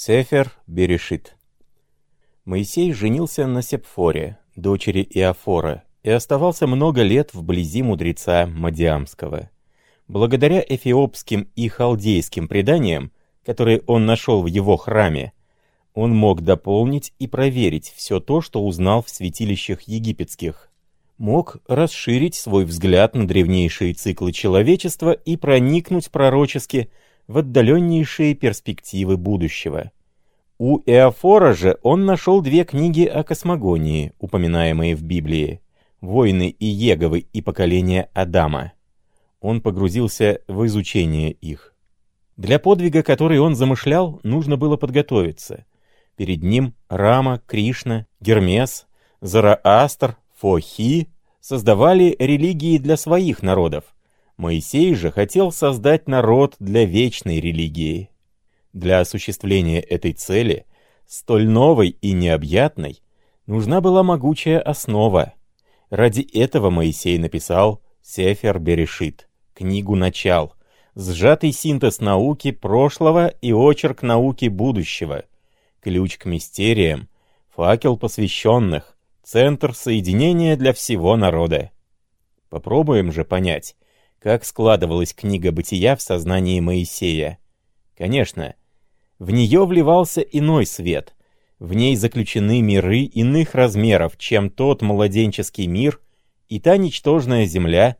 Сефер Берешит Моисей женился на Сепфоре, дочери Иофора, и оставался много лет вблизи мудреца Мадиамского. Благодаря эфиопским и халдейским преданиям, которые он нашел в его храме, он мог дополнить и проверить все то, что узнал в святилищах египетских. Мог расширить свой взгляд на древнейшие циклы человечества и проникнуть пророчески в отдаленнейшие перспективы будущего. У Эофора же он нашел две книги о космогонии, упоминаемые в Библии «Войны Иеговы и поколение Адама». Он погрузился в изучение их. Для подвига, который он замышлял, нужно было подготовиться. Перед ним Рама, Кришна, Гермес, Зараастр, Фохи создавали религии для своих народов. Моисей же хотел создать народ для вечной религии. Для осуществления этой цели, столь новой и необъятной, нужна была могучая основа. Ради этого Моисей написал Сефер Берешит, книгу начал, сжатый синтез науки прошлого и очерк науки будущего, ключ к мистериям, факел посвященных, центр соединения для всего народа. Попробуем же понять, как складывалась книга бытия в сознании Моисея. Конечно, в нее вливался иной свет. В ней заключены миры иных размеров, чем тот младенческий мир и та ничтожная земля,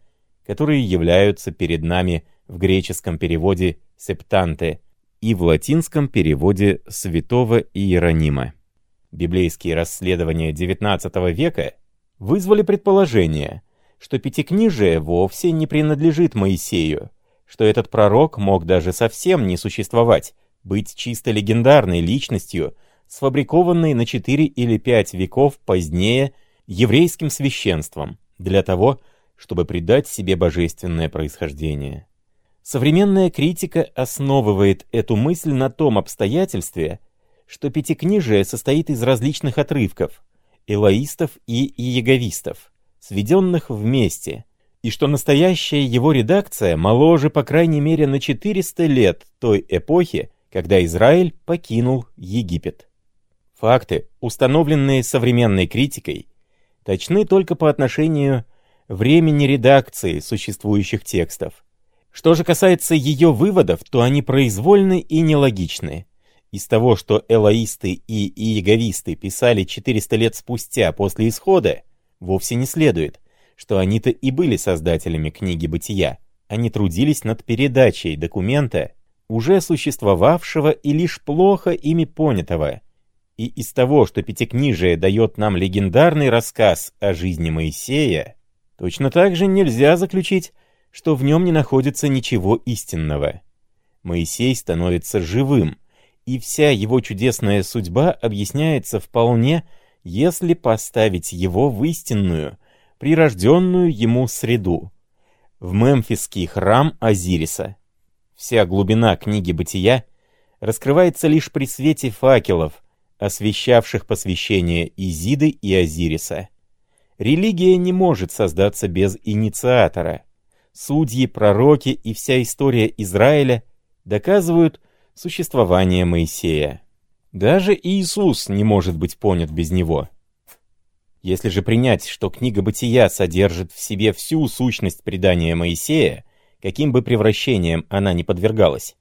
которые являются перед нами в греческом переводе «септанте» и в латинском переводе святого Иеронима. Библейские расследования XIX века вызвали предположение, что Пятикнижие вовсе не принадлежит Моисею, что этот пророк мог даже совсем не существовать, быть чисто легендарной личностью, сфабрикованной на 4 или 5 веков позднее еврейским священством, для того, чтобы придать себе божественное происхождение. Современная критика основывает эту мысль на том обстоятельстве, что Пятикнижие состоит из различных отрывков, элоистов и иеговистов, сведенных вместе, и что настоящая его редакция моложе по крайней мере на 400 лет той эпохи, когда Израиль покинул Египет. Факты, установленные современной критикой, точны только по отношению времени редакции существующих текстов. Что же касается ее выводов, то они произвольны и нелогичны. Из того, что элоисты и иеговисты писали 400 лет спустя после исхода, вовсе не следует, что они-то и были создателями книги «Бытия». Они трудились над передачей документа, уже существовавшего и лишь плохо ими понятого. И из того, что Пятикнижие дает нам легендарный рассказ о жизни Моисея, точно так же нельзя заключить, что в нем не находится ничего истинного. Моисей становится живым, и вся его чудесная судьба объясняется вполне, если поставить его в истинную, прирожденную ему среду, в мемфисский храм Азириса. Вся глубина книги «Бытия» раскрывается лишь при свете факелов, освещавших посвящение Изиды и Азириса. Религия не может создаться без инициатора. Судьи, пророки и вся история Израиля доказывают, существование Моисея. Даже Иисус не может быть понят без него. Если же принять, что книга Бытия содержит в себе всю сущность предания Моисея, каким бы превращением она ни подвергалась,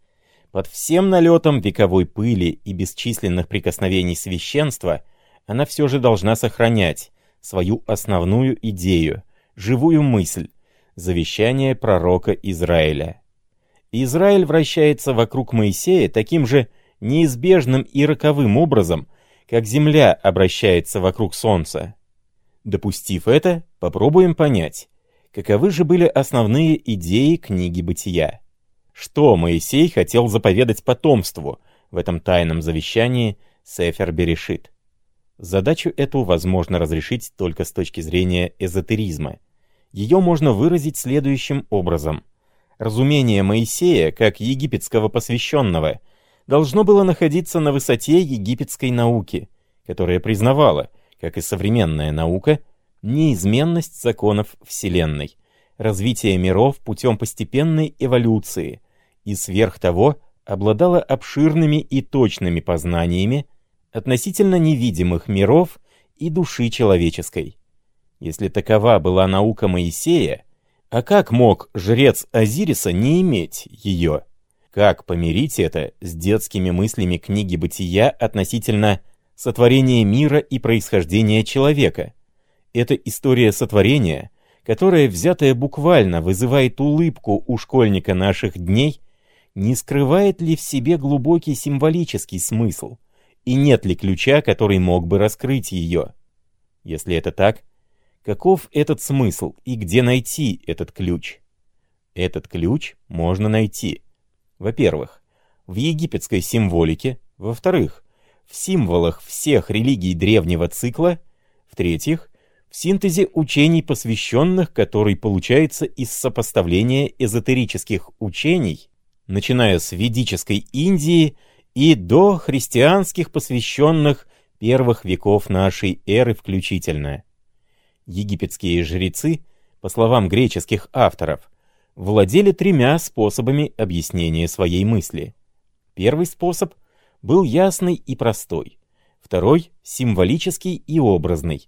под всем налетом вековой пыли и бесчисленных прикосновений священства она все же должна сохранять свою основную идею, живую мысль, завещание пророка Израиля. Израиль вращается вокруг Моисея таким же неизбежным и роковым образом, как Земля обращается вокруг Солнца. Допустив это, попробуем понять, каковы же были основные идеи книги Бытия. Что Моисей хотел заповедать потомству в этом тайном завещании Сефер Берешит? Задачу эту возможно разрешить только с точки зрения эзотеризма. Ее можно выразить следующим образом – разумение Моисея, как египетского посвященного, должно было находиться на высоте египетской науки, которая признавала, как и современная наука, неизменность законов Вселенной, развитие миров путем постепенной эволюции и сверх того обладала обширными и точными познаниями относительно невидимых миров и души человеческой. Если такова была наука Моисея, а как мог жрец Азириса не иметь ее? Как помирить это с детскими мыслями книги Бытия относительно сотворения мира и происхождения человека? Это история сотворения, которая, взятая буквально, вызывает улыбку у школьника наших дней, не скрывает ли в себе глубокий символический смысл, и нет ли ключа, который мог бы раскрыть ее? Если это так, каков этот смысл и где найти этот ключ? Этот ключ можно найти, во-первых, в египетской символике, во-вторых, в символах всех религий древнего цикла, в-третьих, в синтезе учений посвященных, который получается из сопоставления эзотерических учений, начиная с ведической Индии и до христианских посвященных первых веков нашей эры включительно. Египетские жрецы, по словам греческих авторов, владели тремя способами объяснения своей мысли. Первый способ был ясный и простой, второй — символический и образный,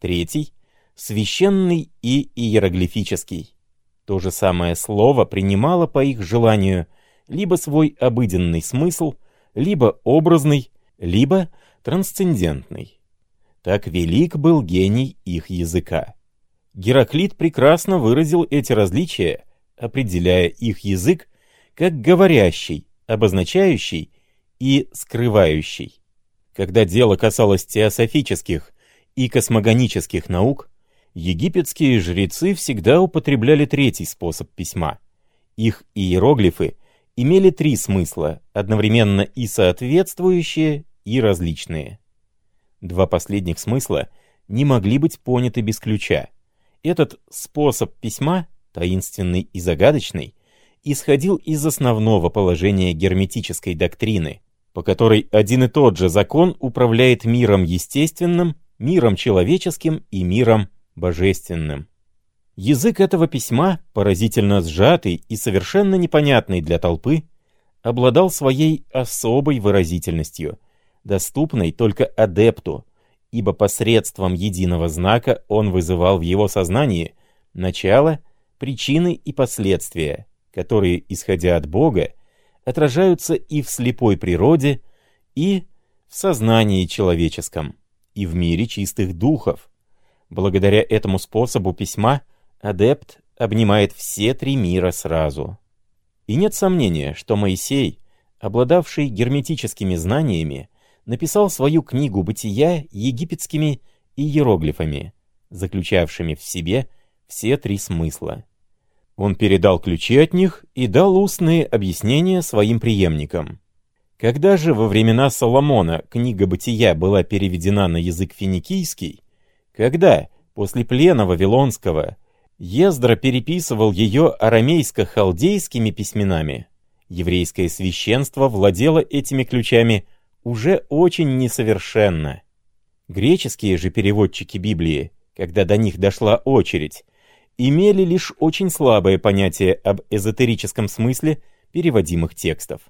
третий — священный и иероглифический. То же самое слово принимало по их желанию либо свой обыденный смысл, либо образный, либо трансцендентный. Так велик был гений их языка. Гераклит прекрасно выразил эти различия, определяя их язык как говорящий, обозначающий и скрывающий. Когда дело касалось теософических и космогонических наук, египетские жрецы всегда употребляли третий способ письма. Их иероглифы имели три смысла, одновременно и соответствующие, и различные. Два последних смысла не могли быть поняты без ключа. Этот способ письма, таинственный и загадочный, исходил из основного положения герметической доктрины, по которой один и тот же закон управляет миром естественным, миром человеческим и миром божественным. Язык этого письма, поразительно сжатый и совершенно непонятный для толпы, обладал своей особой выразительностью, доступной только адепту, ибо посредством единого знака он вызывал в его сознании начало, причины и последствия, которые, исходя от Бога, отражаются и в слепой природе, и в сознании человеческом, и в мире чистых духов. Благодаря этому способу письма адепт обнимает все три мира сразу. И нет сомнения, что Моисей, обладавший герметическими знаниями, написал свою книгу «Бытия» египетскими иероглифами, заключавшими в себе все три смысла. Он передал ключи от них и дал устные объяснения своим преемникам. Когда же во времена Соломона книга «Бытия» была переведена на язык финикийский, когда, после плена Вавилонского, Ездра переписывал ее арамейско-халдейскими письменами, еврейское священство владело этими ключами уже очень несовершенно. Греческие же переводчики Библии, когда до них дошла очередь, имели лишь очень слабое понятие об эзотерическом смысле переводимых текстов.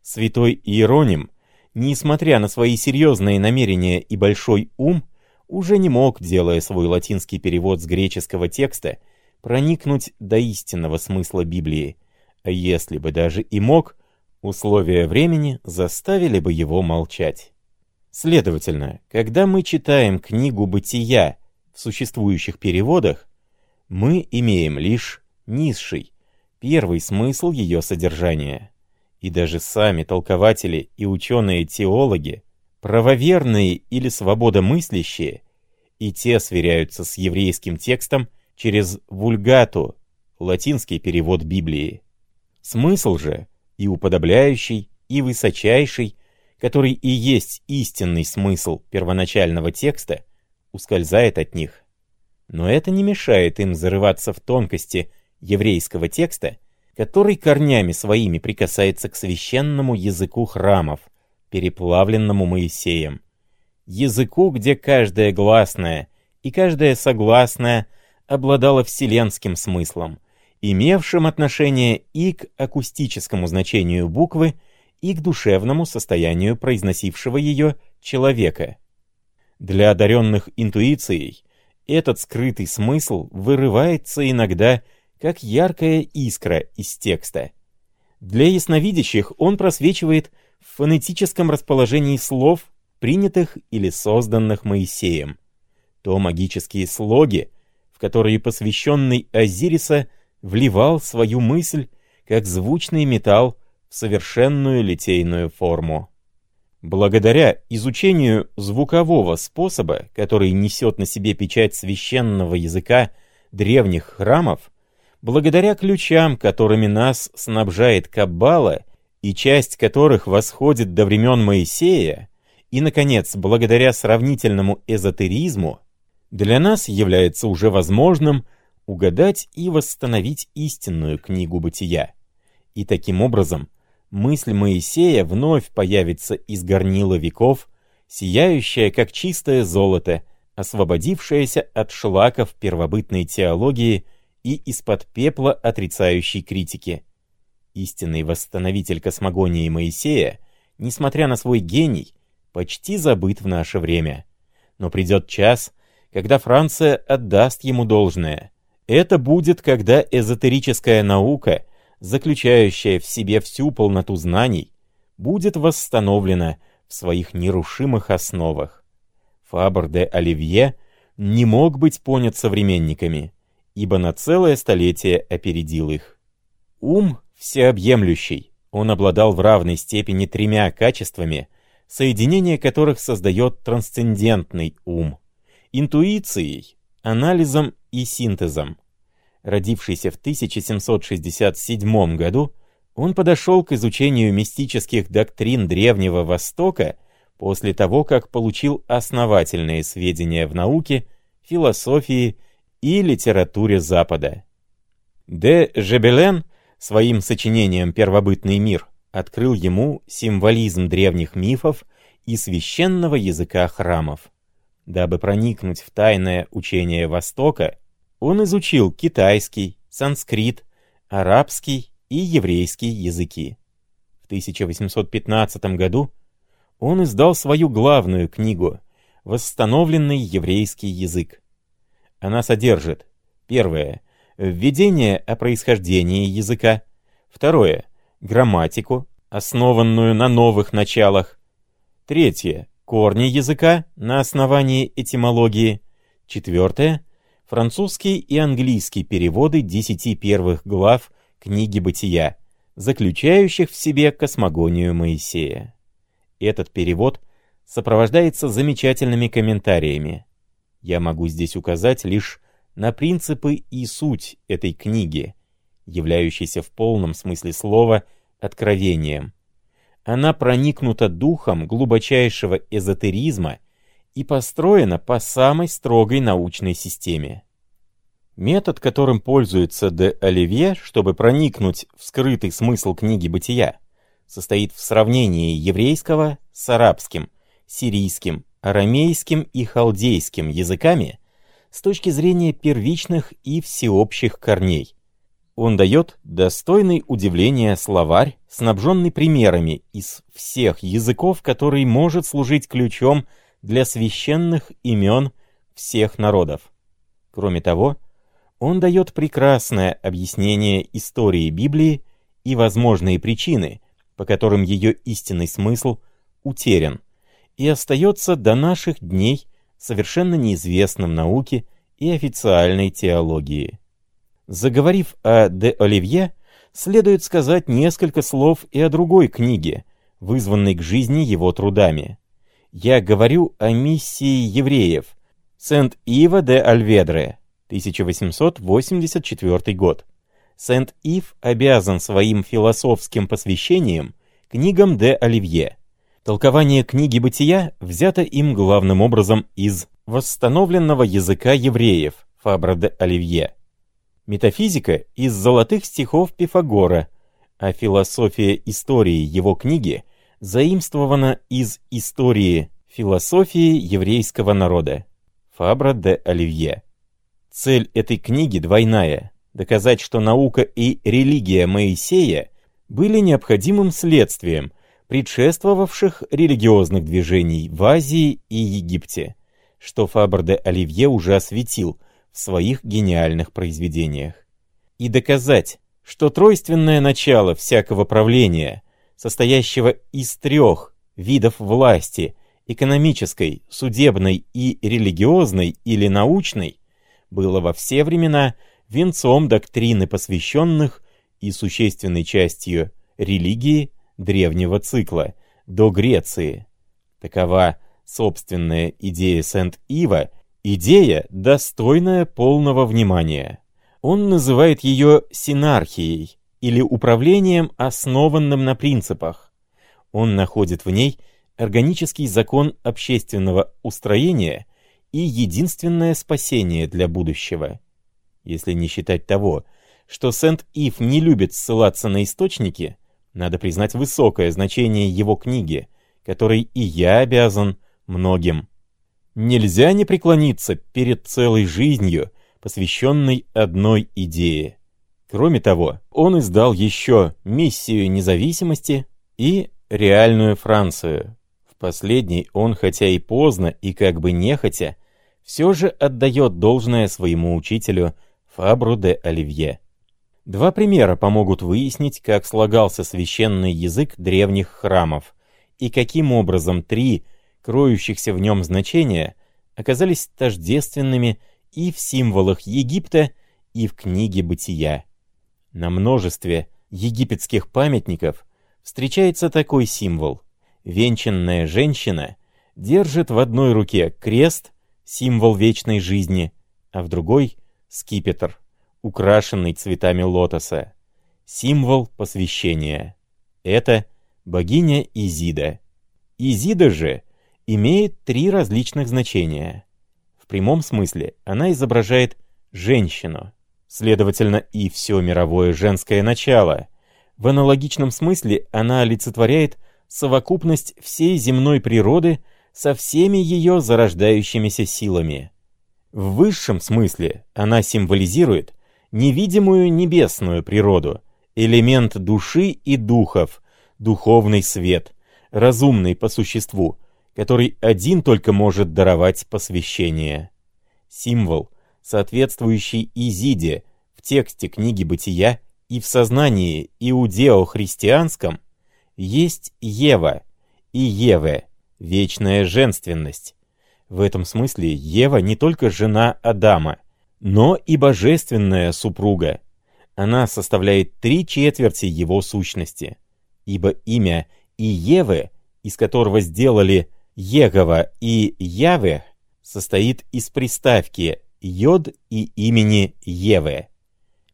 Святой Иероним, несмотря на свои серьезные намерения и большой ум, уже не мог, делая свой латинский перевод с греческого текста, проникнуть до истинного смысла Библии, а если бы даже и мог, условия времени заставили бы его молчать. Следовательно, когда мы читаем книгу «Бытия» в существующих переводах, мы имеем лишь низший, первый смысл ее содержания. И даже сами толкователи и ученые-теологи, правоверные или свободомыслящие, и те сверяются с еврейским текстом через вульгату, латинский перевод Библии. Смысл же и уподобляющий, и высочайший, который и есть истинный смысл первоначального текста, ускользает от них. Но это не мешает им зарываться в тонкости еврейского текста, который корнями своими прикасается к священному языку храмов, переплавленному Моисеем. Языку, где каждая гласная и каждая согласная обладала вселенским смыслом, имевшим отношение и к акустическому значению буквы, и к душевному состоянию произносившего ее человека. Для одаренных интуицией этот скрытый смысл вырывается иногда, как яркая искра из текста. Для ясновидящих он просвечивает в фонетическом расположении слов, принятых или созданных Моисеем. То магические слоги, в которые посвященный Азириса вливал свою мысль, как звучный металл, в совершенную литейную форму. Благодаря изучению звукового способа, который несет на себе печать священного языка древних храмов, благодаря ключам, которыми нас снабжает Каббала, и часть которых восходит до времен Моисея, и, наконец, благодаря сравнительному эзотеризму, для нас является уже возможным угадать и восстановить истинную книгу бытия. И таким образом мысль Моисея вновь появится из горнила веков, сияющая, как чистое золото, освободившаяся от шлаков первобытной теологии и из-под пепла отрицающей критики. Истинный восстановитель космогонии Моисея, несмотря на свой гений, почти забыт в наше время. Но придет час, когда Франция отдаст ему должное. Это будет, когда эзотерическая наука — заключающая в себе всю полноту знаний, будет восстановлена в своих нерушимых основах. Фабр де Оливье не мог быть понят современниками, ибо на целое столетие опередил их. Ум всеобъемлющий, он обладал в равной степени тремя качествами, соединение которых создает трансцендентный ум — интуицией, анализом и синтезом. Родившийся в 1767 году, он подошел к изучению мистических доктрин Древнего Востока после того, как получил основательные сведения в науке, философии и литературе Запада. Де Жебелен своим сочинением «Первобытный мир» открыл ему символизм древних мифов и священного языка храмов. Дабы проникнуть в тайное учение Востока, он изучил китайский, санскрит, арабский и еврейский языки. В 1815 году он издал свою главную книгу «Восстановленный еврейский язык». Она содержит первое введение о происхождении языка, второе грамматику, основанную на новых началах, третье корни языка на основании этимологии, четвертое французский и английский переводы десяти первых глав книги «Бытия», заключающих в себе космогонию Моисея. Этот перевод сопровождается замечательными комментариями. Я могу здесь указать лишь на принципы и суть этой книги, являющейся в полном смысле слова откровением. Она проникнута духом глубочайшего эзотеризма и построена по самой строгой научной системе. Метод, которым пользуется де Оливье, чтобы проникнуть в скрытый смысл книги «Бытия», состоит в сравнении еврейского с арабским, сирийским, арамейским и халдейским языками с точки зрения первичных и всеобщих корней. Он дает достойный удивления словарь, снабженный примерами из всех языков, который может служить ключом для священных имен всех народов. Кроме того, он дает прекрасное объяснение истории Библии и возможные причины, по которым ее истинный смысл утерян, и остается до наших дней совершенно неизвестным науке и официальной теологии. Заговорив о де Оливье, следует сказать несколько слов и о другой книге, вызванной к жизни его трудами я говорю о миссии евреев. Сент-Ива де Альведре, 1884 год. Сент-Ив обязан своим философским посвящением книгам де Оливье. Толкование книги «Бытия» взято им главным образом из восстановленного языка евреев Фабра де Оливье. Метафизика из золотых стихов Пифагора, а философия истории его книги – заимствована из истории философии еврейского народа. Фабра де Оливье. Цель этой книги двойная. доказать, что наука и религия Моисея были необходимым следствием предшествовавших религиозных движений в Азии и Египте, что Фабр де Оливье уже осветил в своих гениальных произведениях. И доказать, что тройственное начало всякого правления, состоящего из трех видов власти – экономической, судебной и религиозной или научной, было во все времена венцом доктрины посвященных и существенной частью религии древнего цикла до Греции. Такова собственная идея Сент-Ива, идея, достойная полного внимания. Он называет ее синархией или управлением, основанным на принципах. Он находит в ней органический закон общественного устроения и единственное спасение для будущего. Если не считать того, что Сент-Ив не любит ссылаться на источники, надо признать высокое значение его книги, которой и я обязан многим. Нельзя не преклониться перед целой жизнью, посвященной одной идее. Кроме того, он издал еще «Миссию независимости» и «Реальную Францию», Последний он, хотя и поздно, и как бы нехотя, все же отдает должное своему учителю Фабру де Оливье. Два примера помогут выяснить, как слагался священный язык древних храмов, и каким образом три, кроющихся в нем значения, оказались тождественными и в символах Египта, и в книге Бытия. На множестве египетских памятников встречается такой символ — Венчанная женщина держит в одной руке крест, символ вечной жизни, а в другой — скипетр, украшенный цветами лотоса, символ посвящения. Это богиня Изида. Изида же имеет три различных значения. В прямом смысле она изображает женщину, следовательно, и все мировое женское начало. В аналогичном смысле она олицетворяет совокупность всей земной природы со всеми ее зарождающимися силами. В высшем смысле она символизирует невидимую небесную природу, элемент души и духов, духовный свет, разумный по существу, который один только может даровать посвящение. Символ, соответствующий Изиде в тексте книги Бытия и в сознании иудео-христианском, есть Ева и Еве, вечная женственность. В этом смысле Ева не только жена Адама, но и божественная супруга. Она составляет три четверти его сущности. Ибо имя Иевы, из которого сделали Егова и Яве, состоит из приставки «йод» и имени Еве.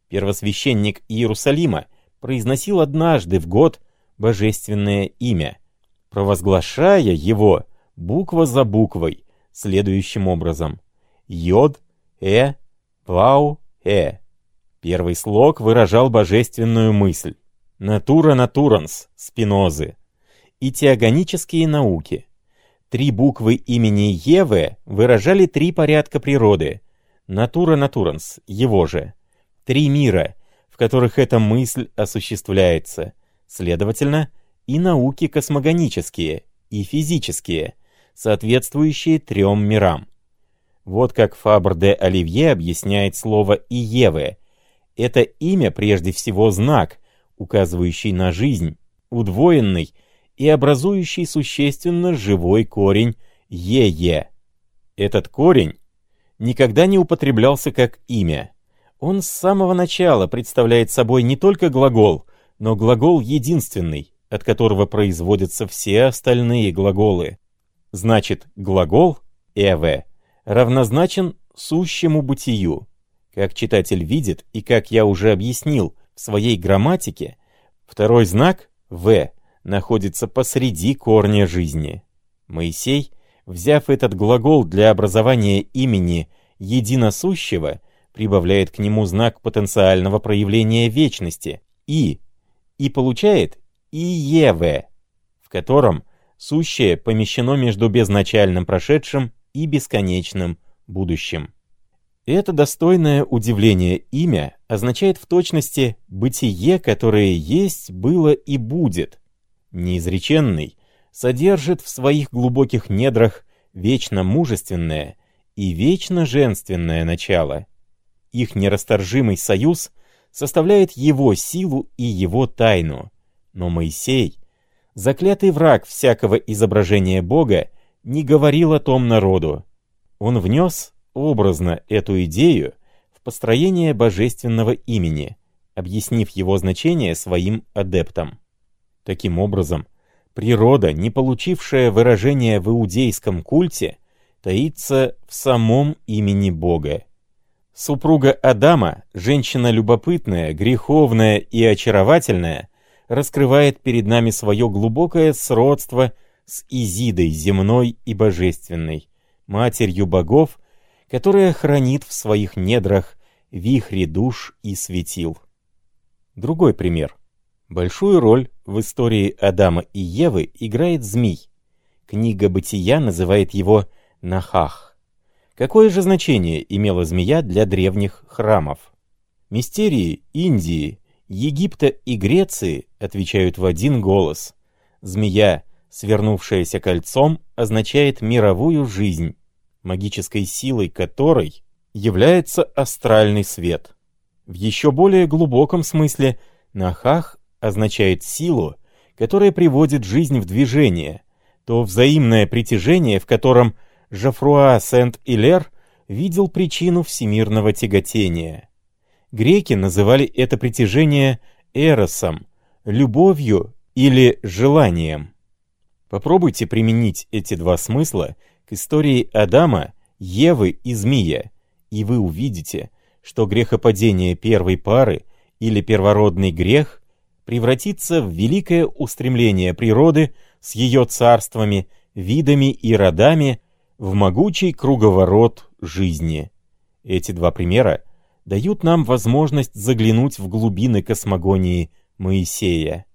Первосвященник Иерусалима произносил однажды в год божественное имя, провозглашая его буква за буквой следующим образом. Йод, Э, Вау, Э. Первый слог выражал божественную мысль. Натура натуранс, Спинозы. И теогонические науки. Три буквы имени Евы выражали три порядка природы. Натура натуранс, его же. Три мира, в которых эта мысль осуществляется — Следовательно, и науки космогонические, и физические, соответствующие трем мирам. Вот как Фабр де Оливье объясняет слово «иеве». Это имя прежде всего знак, указывающий на жизнь, удвоенный и образующий существенно живой корень «е-е». Этот корень никогда не употреблялся как имя. Он с самого начала представляет собой не только глагол, но глагол единственный, от которого производятся все остальные глаголы. Значит, глагол «эве» равнозначен сущему бытию. Как читатель видит и как я уже объяснил в своей грамматике, второй знак «в» находится посреди корня жизни. Моисей, взяв этот глагол для образования имени единосущего, прибавляет к нему знак потенциального проявления вечности и и получает ИЕВ, в котором сущее помещено между безначальным прошедшим и бесконечным будущим. Это достойное удивления имя означает в точности «бытие, которое есть, было и будет». Неизреченный содержит в своих глубоких недрах вечно мужественное и вечно женственное начало. Их нерасторжимый союз составляет его силу и его тайну. Но Моисей, заклятый враг всякого изображения Бога, не говорил о том народу. Он внес образно эту идею в построение божественного имени, объяснив его значение своим адептам. Таким образом, природа, не получившая выражения в иудейском культе, таится в самом имени Бога. Супруга Адама, женщина любопытная, греховная и очаровательная, раскрывает перед нами свое глубокое сродство с Изидой земной и божественной, матерью богов, которая хранит в своих недрах вихри душ и светил. Другой пример. Большую роль в истории Адама и Евы играет змей. Книга Бытия называет его Нахах. Какое же значение имела змея для древних храмов? Мистерии Индии, Египта и Греции отвечают в один голос. Змея, свернувшаяся кольцом, означает мировую жизнь, магической силой которой является астральный свет. В еще более глубоком смысле Нахах означает силу, которая приводит жизнь в движение, то взаимное притяжение, в котором Жофруа Сент-Илер видел причину всемирного тяготения. Греки называли это притяжение эросом, любовью или желанием. Попробуйте применить эти два смысла к истории Адама, Евы и Змея, и вы увидите, что грехопадение первой пары или первородный грех превратится в великое устремление природы с ее царствами, видами и родами в могучий круговорот жизни. Эти два примера дают нам возможность заглянуть в глубины космогонии Моисея.